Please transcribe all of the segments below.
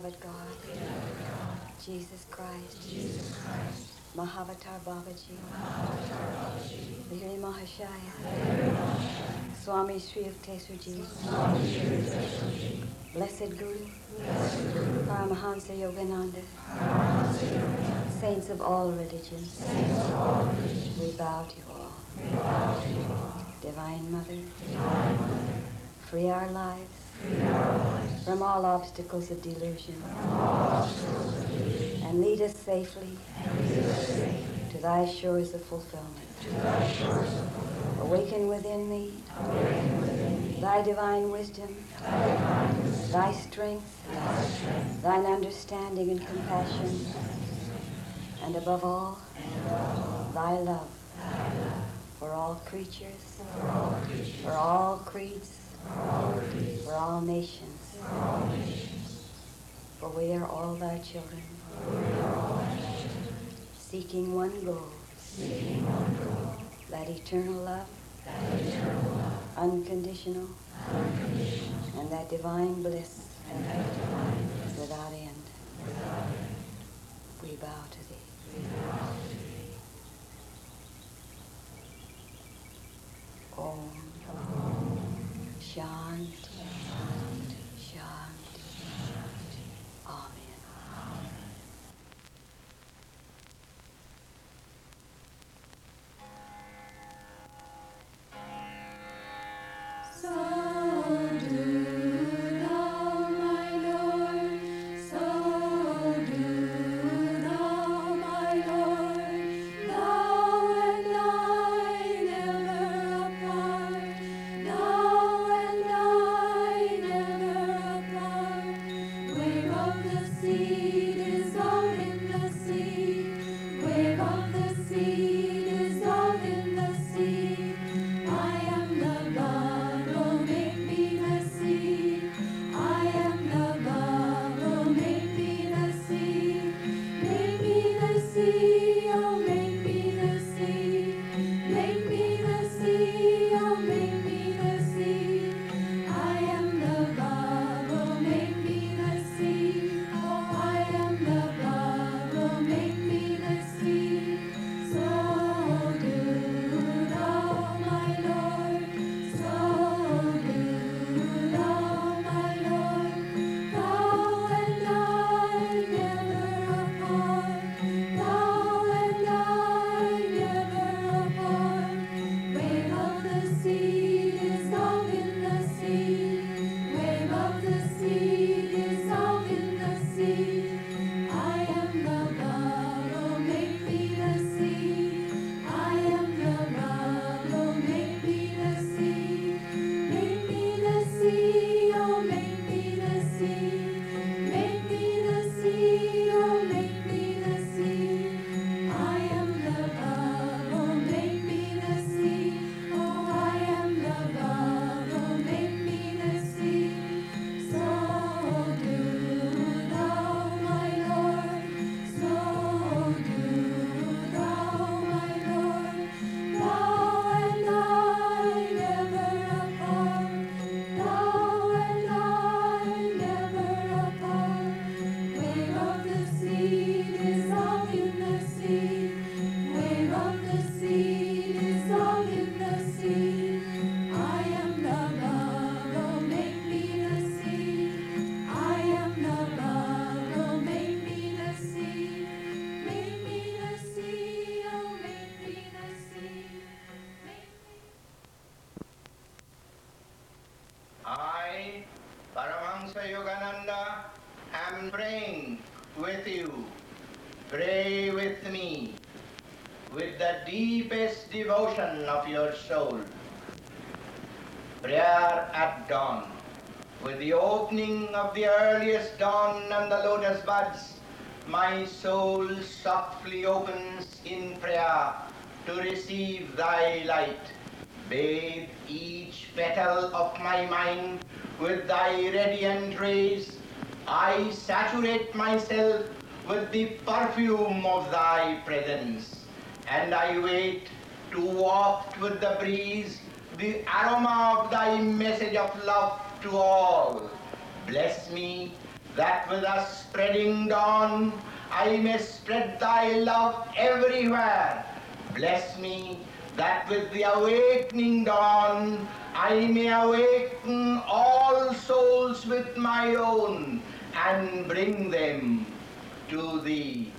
beloved God, Jesus Christ, Jesus Christ, Mahavatar Babaji, Avatar Babaji, Mahashaya, Rama, Swami Sri Swami Yukteswarji, Blessed Guru, Blessed Guru, Paramahansa Yogananda, Paramahansa Yogananda, saints of all religions, saints of all religions, we bow to you all. we bow to you all. Divine Mother, Divine Mother, free our lives free our lives from all obstacles of delusion and lead us safely to thy shores of fulfillment. Awaken within me thy divine wisdom, thy thy strength, thy thine understanding and compassion, and above all, thy love for all creatures, for all creatures, for all creeds, for all creeds, for all nations. For all nations, For we are all thy children, all children, seeking one goal, seeking one goal, that eternal love, that eternal love, unconditional, unconditional, and that divine bliss and that divine bliss without end. without end. We bow to thee. We bow to thee. Om Shanti, Shanti, perfume of thy presence, and I wait to waft with the breeze the aroma of thy message of love to all. Bless me that with the spreading dawn I may spread thy love everywhere. Bless me that with the awakening dawn I may awaken all souls with my own and bring them to thee.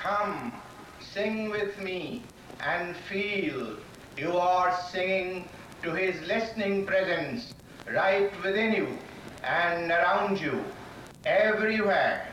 Come, sing with me and feel you are singing to his listening presence right within you and around you, everywhere.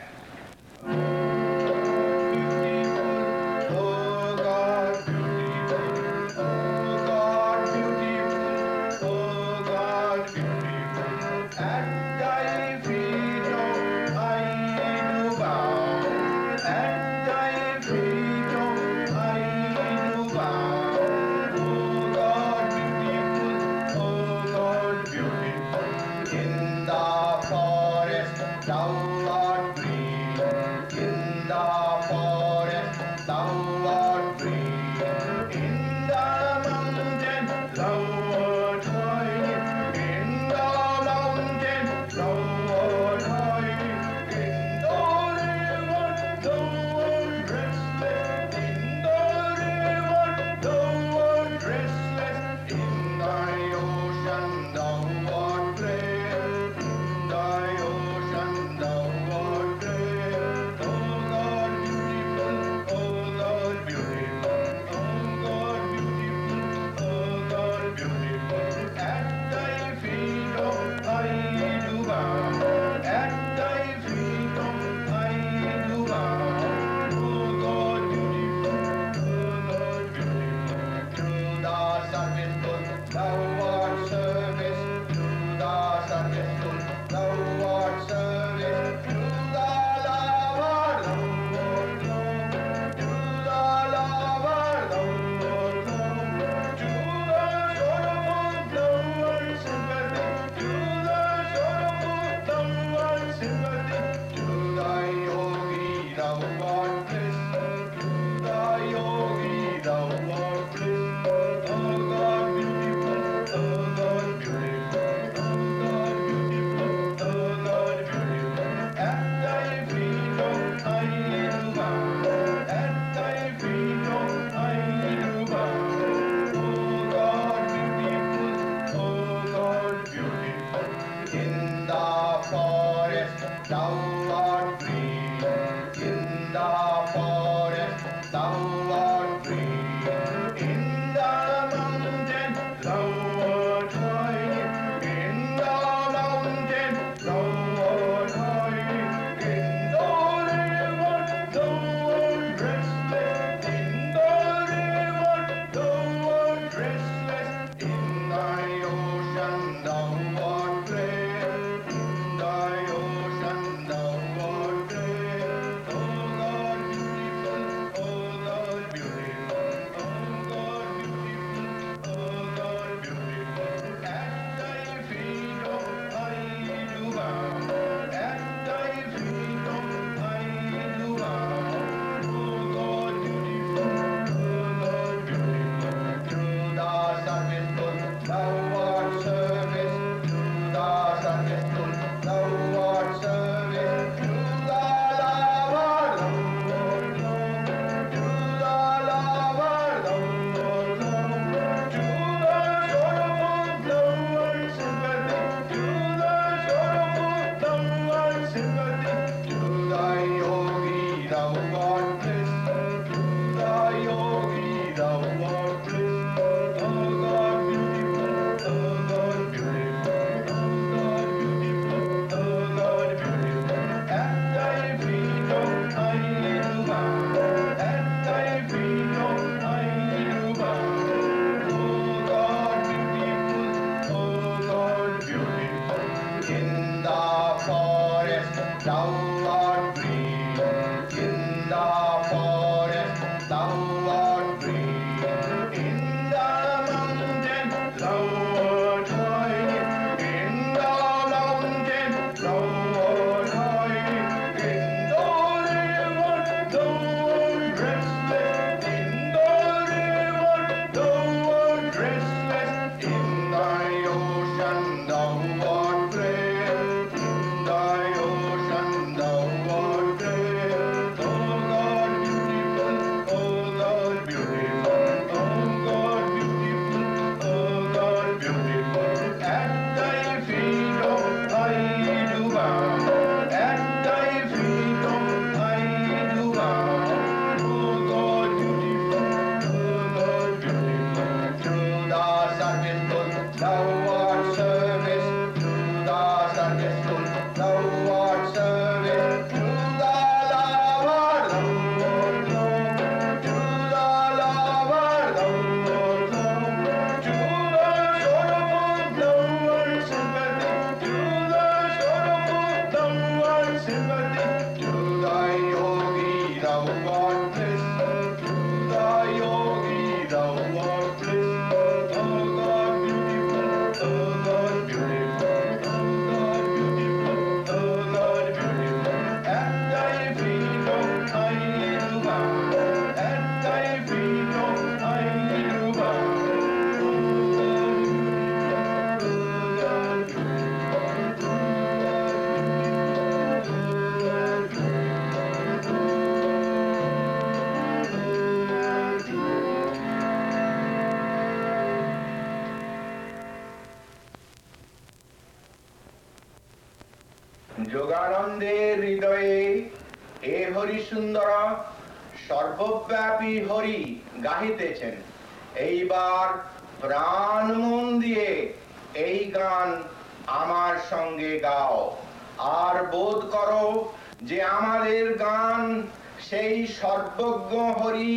সেই সর্বজ্ঞ হরি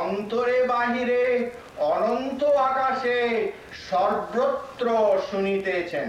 অন্তরে বাহিরে অনন্ত আকাশে সর্বত্র শুনিতেছেন।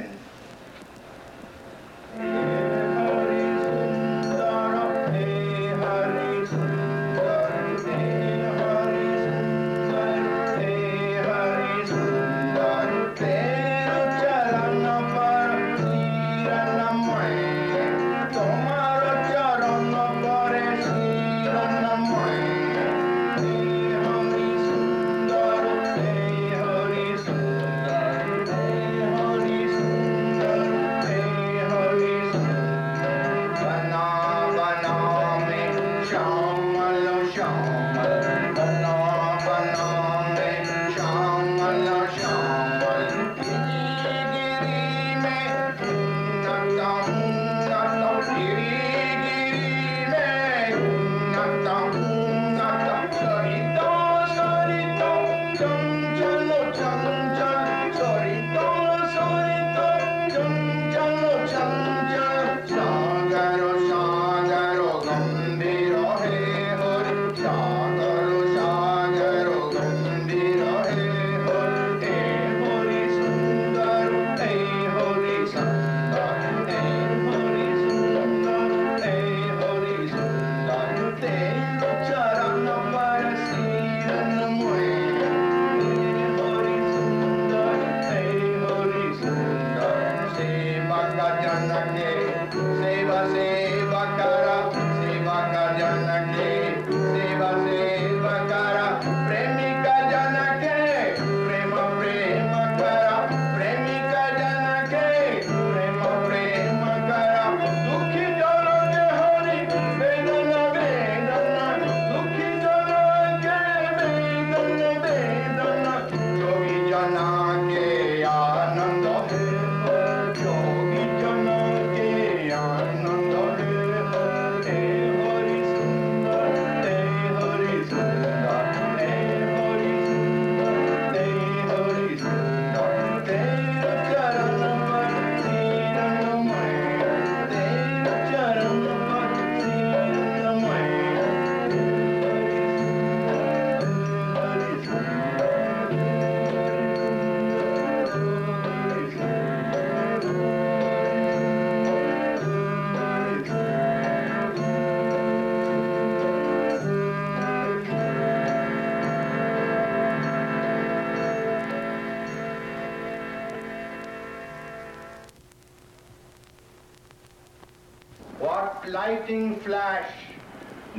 lightning flash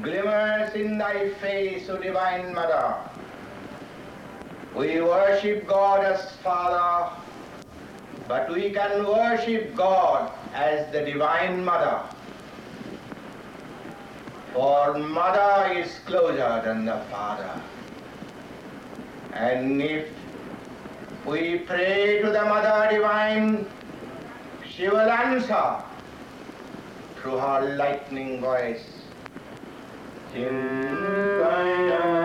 glimmers in thy face, O Divine Mother. We worship God as Father, but we can worship God as the Divine Mother. For Mother is closer than the Father. And if we pray to the Mother Divine, she will answer through her lightning voice. Chimpaya.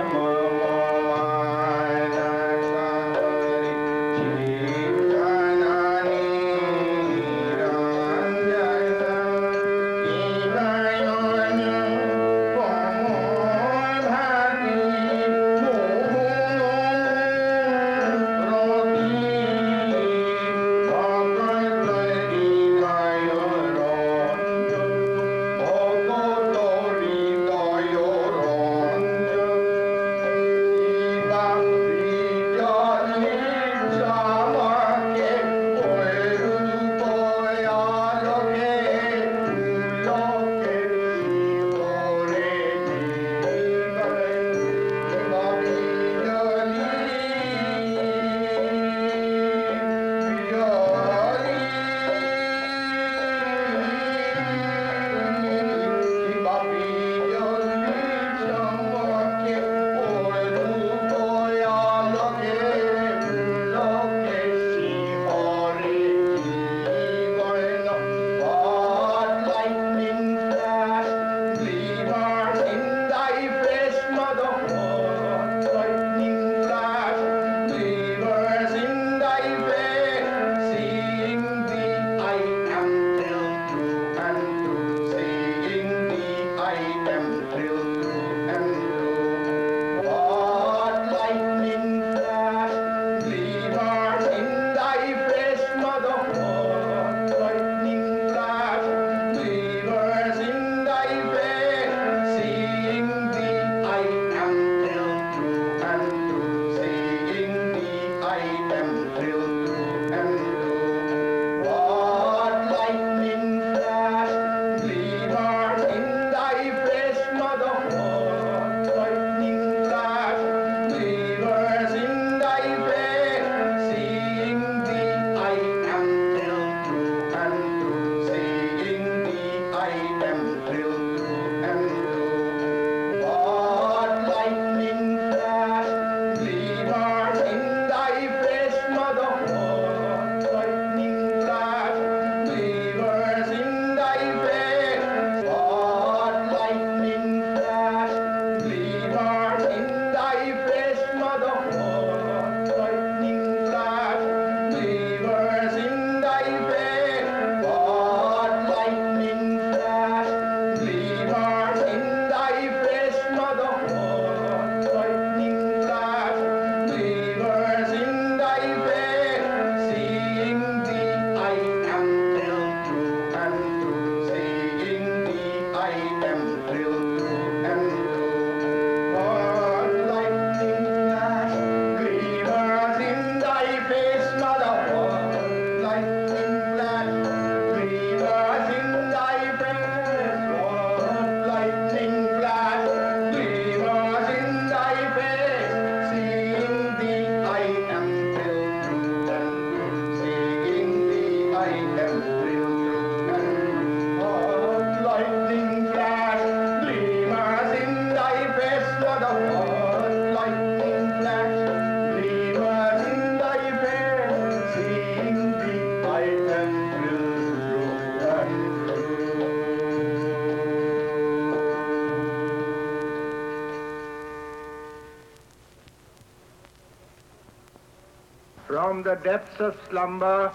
From the depths of slumber,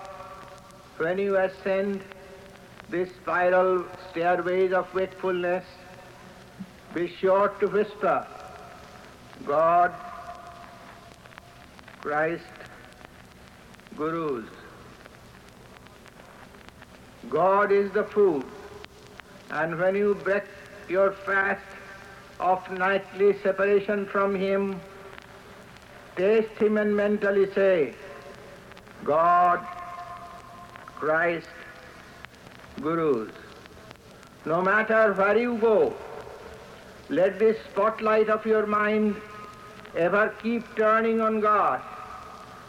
when you ascend this spiral stairways of wakefulness, be sure to whisper, God, Christ, Gurus. God is the food, and when you break your fast of nightly separation from Him, taste Him and mentally say, God, Christ, Gurus. No matter where you go, let the spotlight of your mind ever keep turning on God.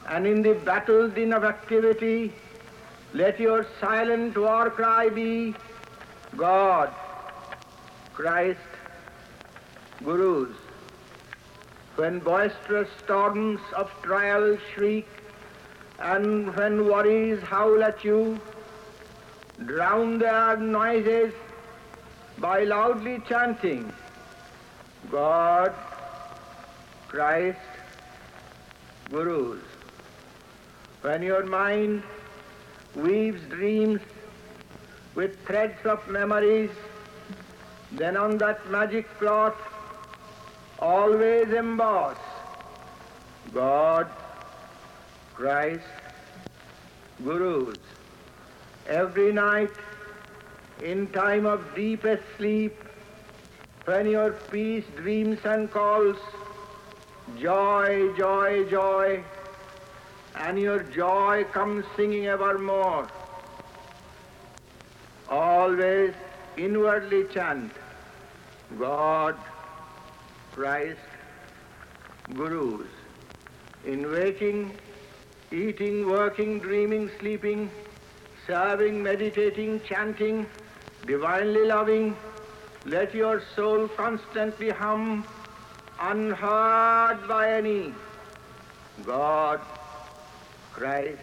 And in the battle din of activity, let your silent war cry be God, Christ, Gurus. When boisterous storms of trial shriek, and when worries howl at you, drown their noises by loudly chanting, God, Christ, Gurus. When your mind weaves dreams with threads of memories, then on that magic cloth always emboss God, Christ, Gurus. Every night, in time of deepest sleep, when your peace dreams and calls, joy, joy, joy, and your joy comes singing evermore. Always inwardly chant, God, Christ, Gurus. In waking, eating, working, dreaming, sleeping, serving, meditating, chanting, divinely loving, let your soul constantly hum, unheard by any. God, Christ,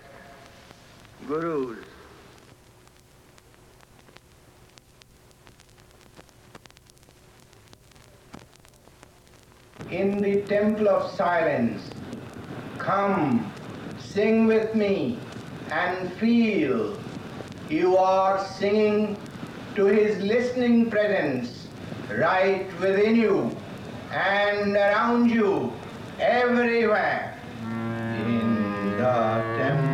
Gurus. In the temple of silence, come, sing with me, and feel you are singing to his listening presence right within you and around you everywhere. In the temple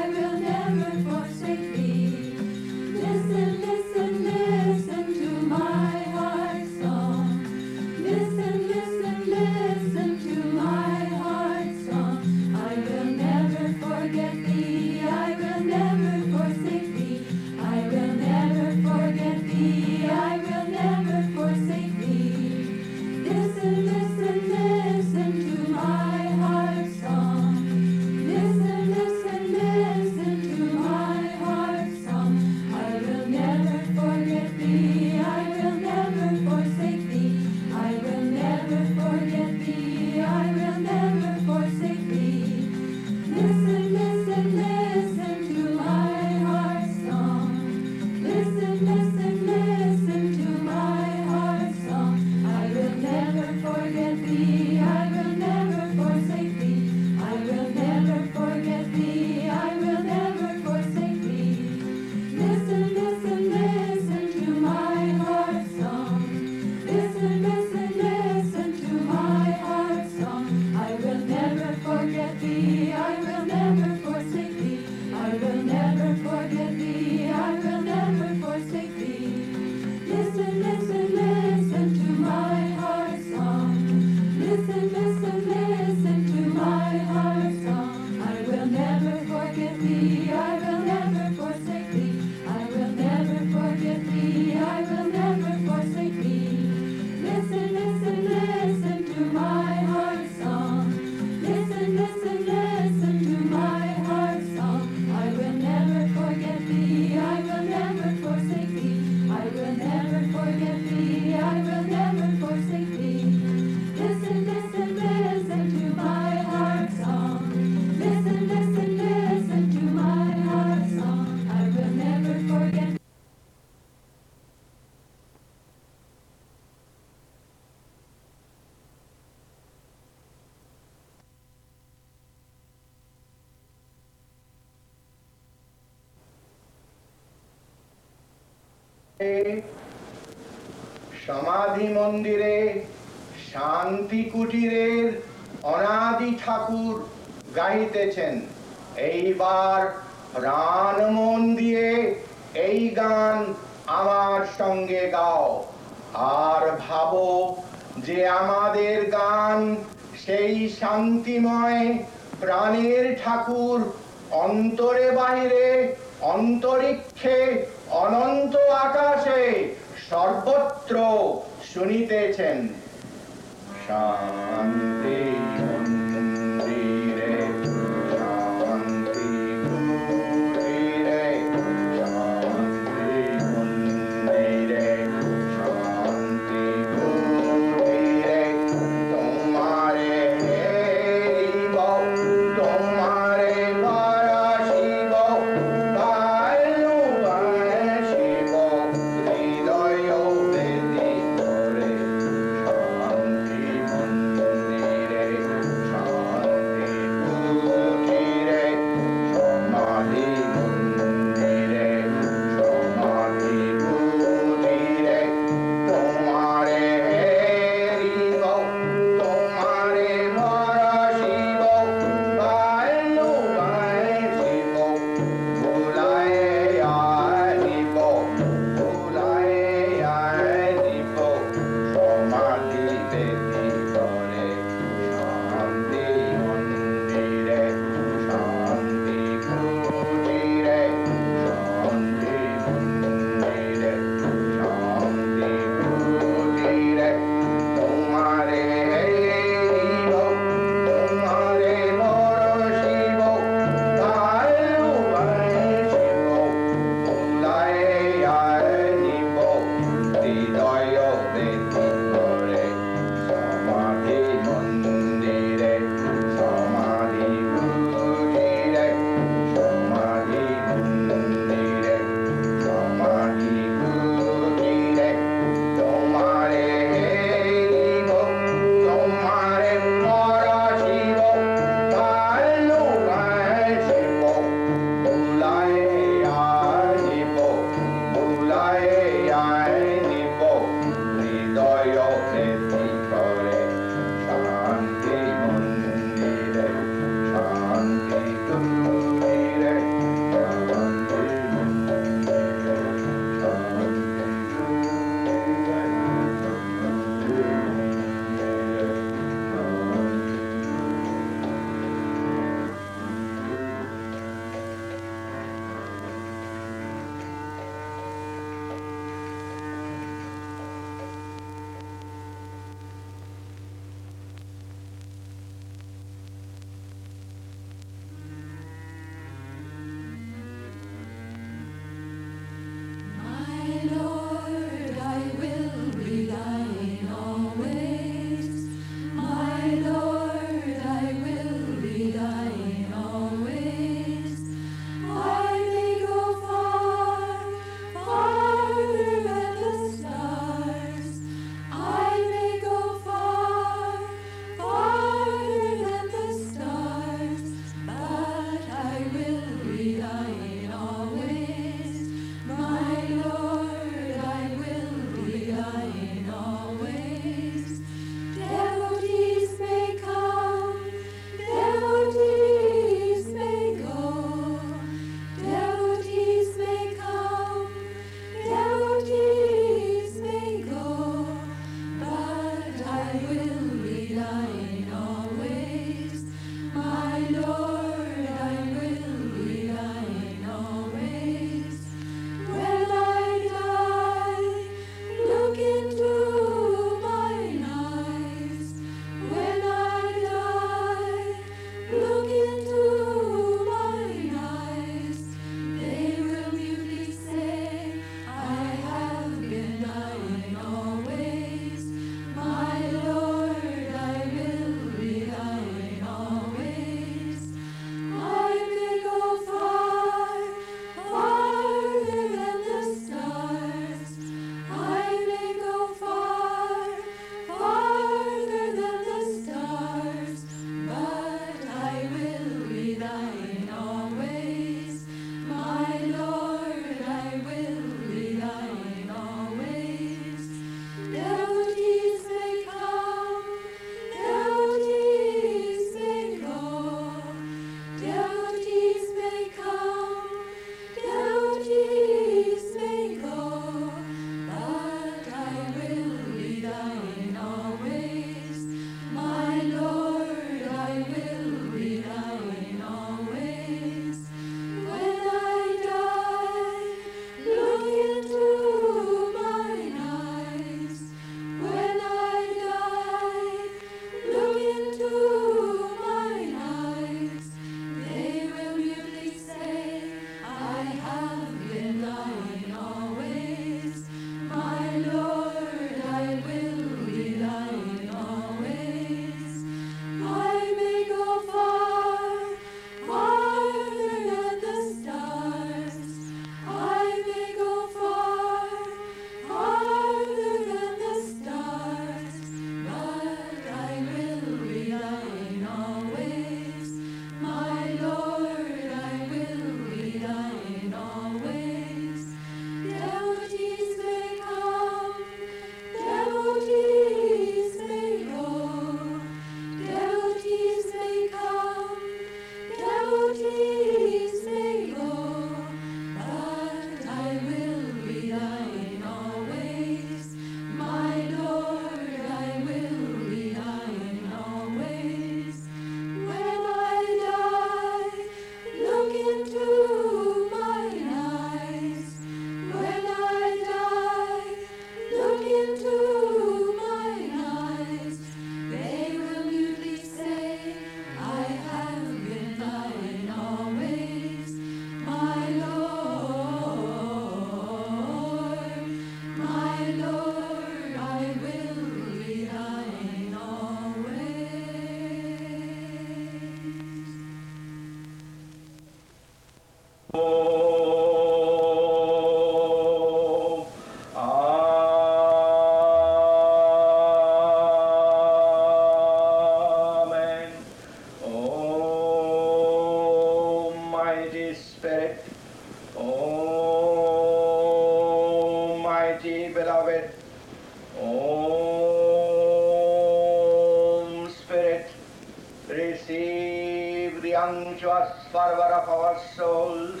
unto us forever of our souls.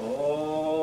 Oh,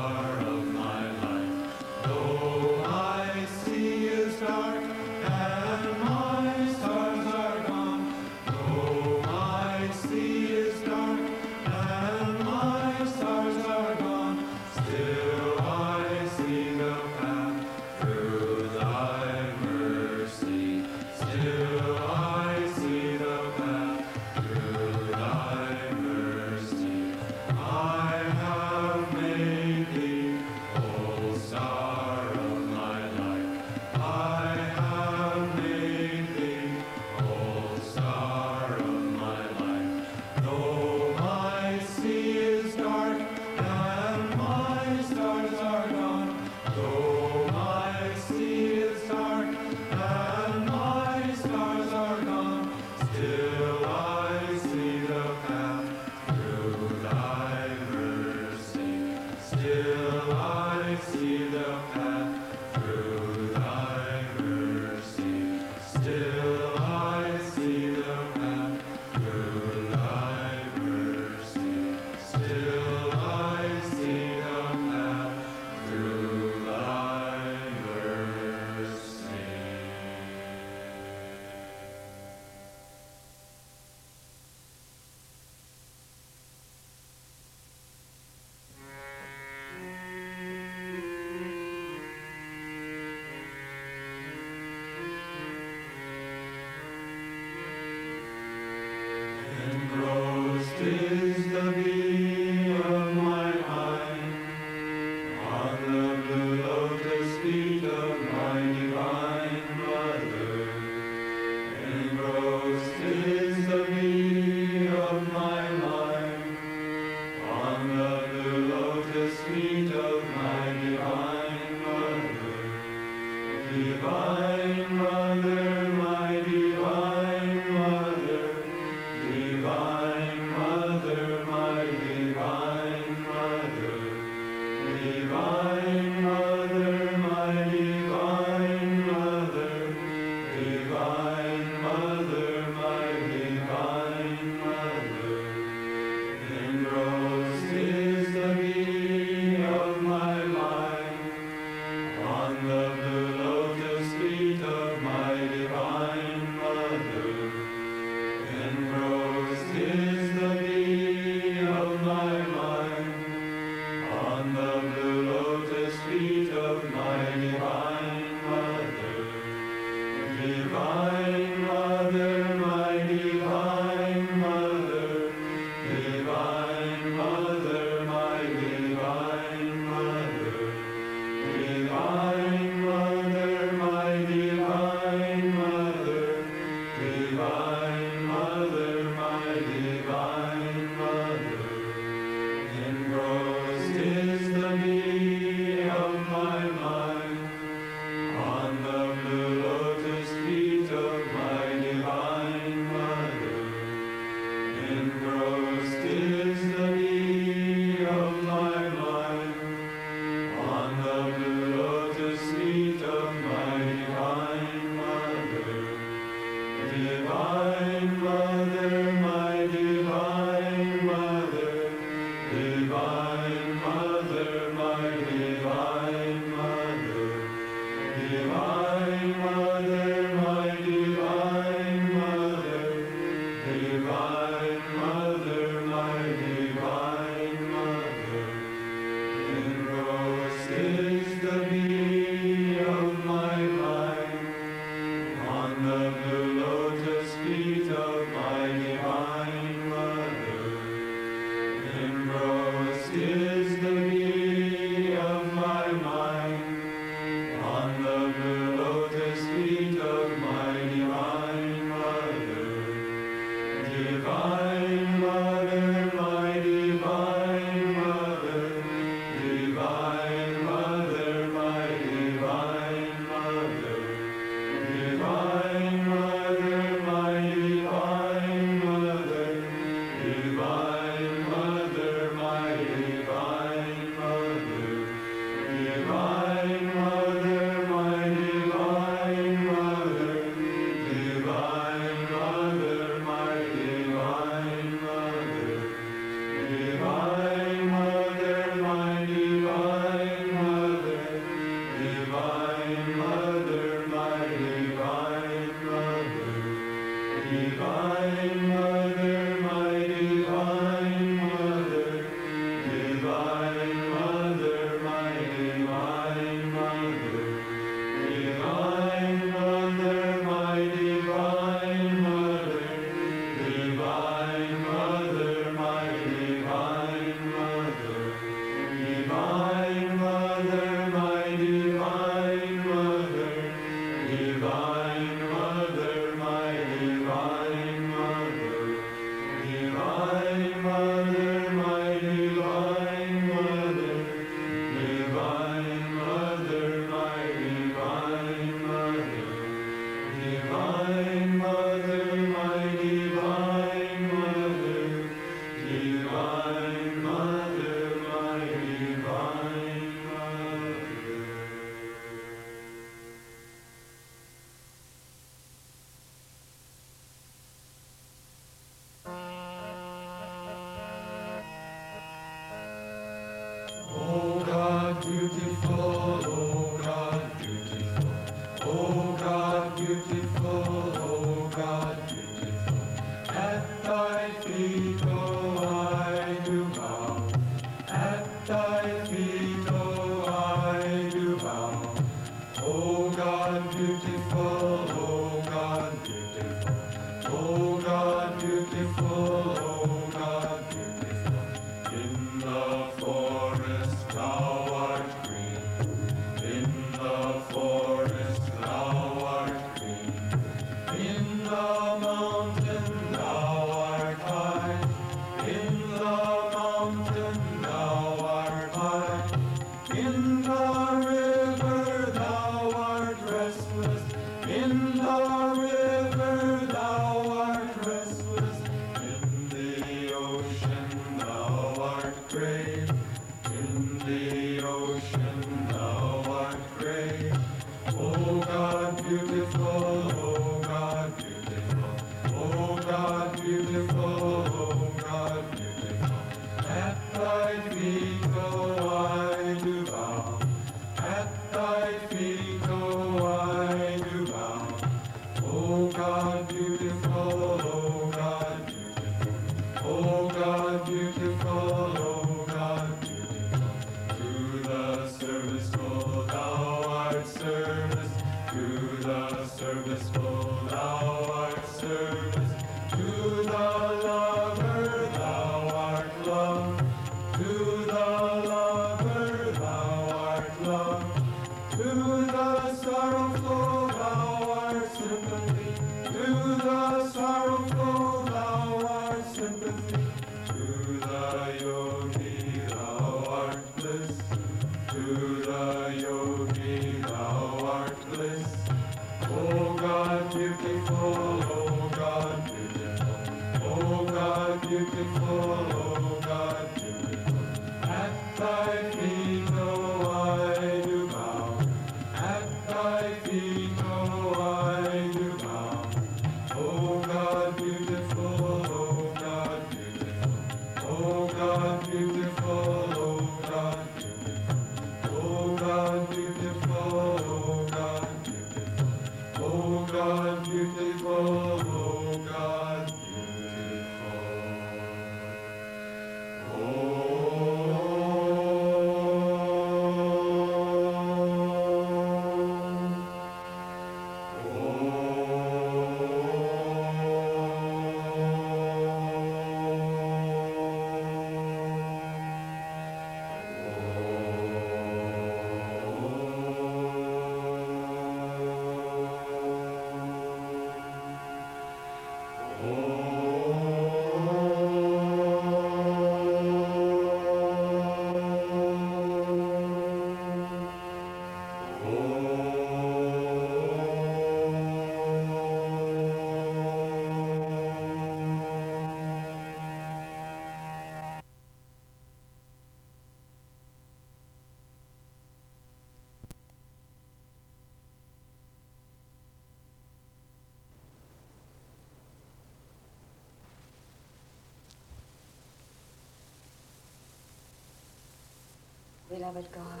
Beloved God,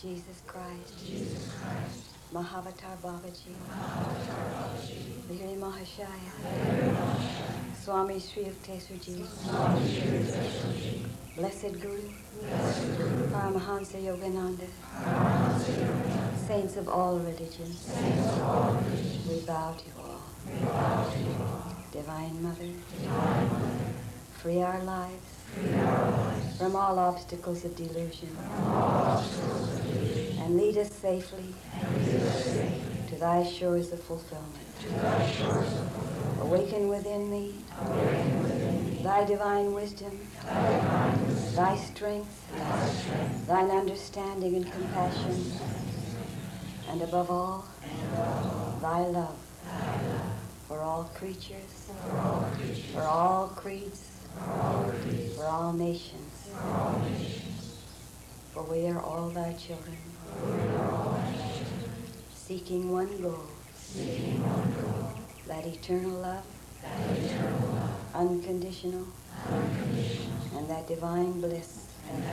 Jesus Christ, Jesus Christ, Mahavatar Babaji, Lahiri Mahashaya, Swami Sri Yukteswarji, Blessed Guru, Paramahansa Yogananda, Saints of all religions, we bow to you all. we bow to you Divine Mother, free our lives from all obstacles of delusion and lead us safely to thy shores of fulfillment. Awaken within me thy divine wisdom, thy strength, thine understanding and compassion, and above all, thy love for all creatures, for all creeds, for all nations. For we are all thy children, seeking one goal, that eternal love, unconditional, and that divine bliss and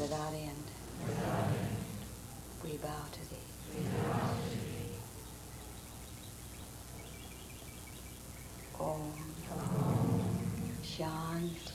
without end. We bow to thee. Om Shanti.